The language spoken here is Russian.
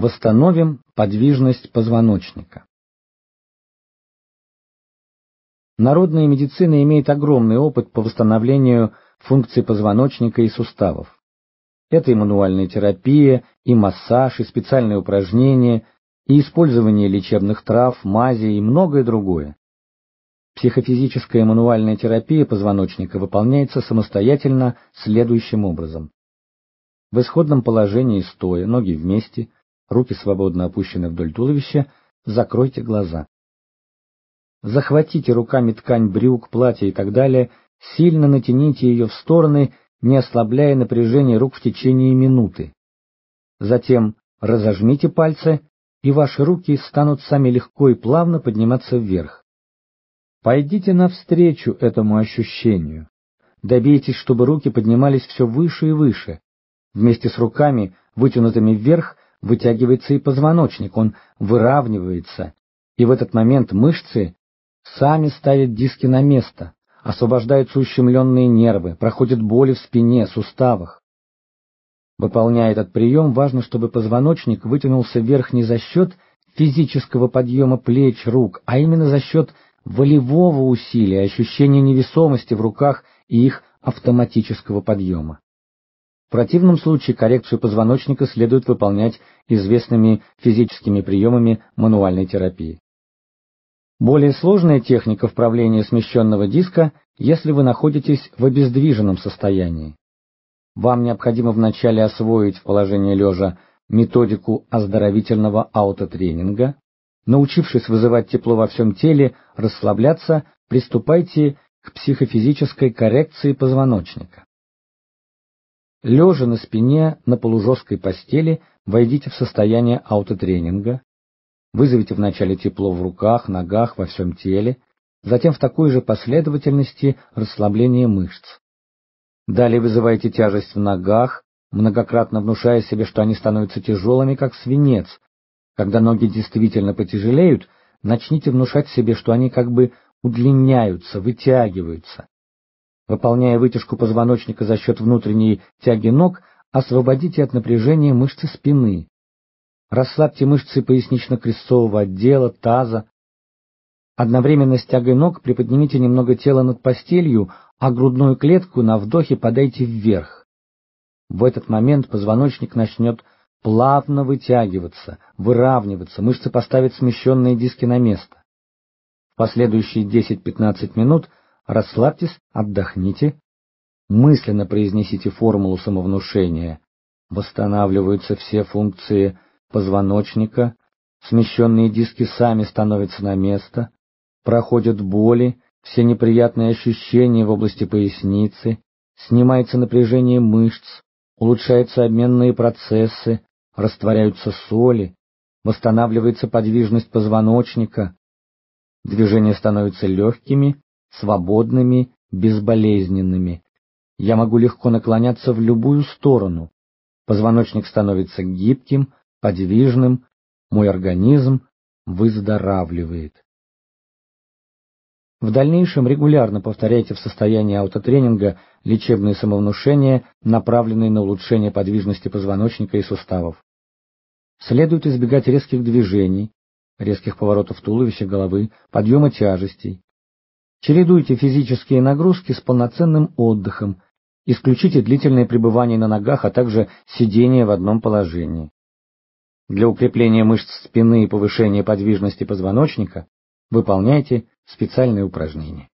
Восстановим подвижность позвоночника. Народная медицина имеет огромный опыт по восстановлению функций позвоночника и суставов. Это и мануальная терапия, и массаж, и специальные упражнения, и использование лечебных трав, мазей и многое другое. Психофизическая мануальная терапия позвоночника выполняется самостоятельно следующим образом. В исходном положении стоя, ноги вместе, руки свободно опущены вдоль туловища, закройте глаза. Захватите руками ткань брюк, платья и так далее, сильно натяните ее в стороны, не ослабляя напряжение рук в течение минуты. Затем разожмите пальцы, и ваши руки станут сами легко и плавно подниматься вверх. Пойдите навстречу этому ощущению. Добейтесь, чтобы руки поднимались все выше и выше. Вместе с руками, вытянутыми вверх, вытягивается и позвоночник, он выравнивается, и в этот момент мышцы сами ставят диски на место, освобождаются ущемленные нервы, проходят боли в спине, суставах. Выполняя этот прием, важно, чтобы позвоночник вытянулся вверх не за счет физического подъема плеч, рук, а именно за счет волевого усилия, ощущения невесомости в руках и их автоматического подъема. В противном случае коррекцию позвоночника следует выполнять известными физическими приемами мануальной терапии. Более сложная техника вправления смещенного диска, если вы находитесь в обездвиженном состоянии. Вам необходимо вначале освоить в положении лежа методику оздоровительного аутотренинга. Научившись вызывать тепло во всем теле, расслабляться, приступайте к психофизической коррекции позвоночника. Лежа на спине на полужесткой постели, войдите в состояние аутотренинга. Вызовите вначале тепло в руках, ногах, во всем теле, затем в такой же последовательности расслабление мышц. Далее вызывайте тяжесть в ногах, многократно внушая себе, что они становятся тяжелыми, как свинец. Когда ноги действительно потяжелеют, начните внушать себе, что они как бы удлиняются, вытягиваются. Выполняя вытяжку позвоночника за счет внутренней тяги ног, освободите от напряжения мышцы спины. Расслабьте мышцы пояснично-крестцового отдела, таза. Одновременно с тягой ног приподнимите немного тела над постелью, а грудную клетку на вдохе подайте вверх. В этот момент позвоночник начнет плавно вытягиваться, выравниваться, мышцы поставят смещенные диски на место. В последующие 10-15 минут расслабьтесь, отдохните, мысленно произнесите формулу самовнушения. Восстанавливаются все функции позвоночника, смещенные диски сами становятся на место, проходят боли, все неприятные ощущения в области поясницы, снимается напряжение мышц, улучшаются обменные процессы, растворяются соли, восстанавливается подвижность позвоночника, движения становятся легкими, свободными, безболезненными. Я могу легко наклоняться в любую сторону. Позвоночник становится гибким, подвижным, мой организм выздоравливает. В дальнейшем регулярно повторяйте в состоянии аутотренинга лечебные самовнушения, направленные на улучшение подвижности позвоночника и суставов. Следует избегать резких движений, резких поворотов туловища, головы, подъема тяжестей. Чередуйте физические нагрузки с полноценным отдыхом, исключите длительное пребывание на ногах, а также сидение в одном положении. Для укрепления мышц спины и повышения подвижности позвоночника выполняйте специальные упражнения.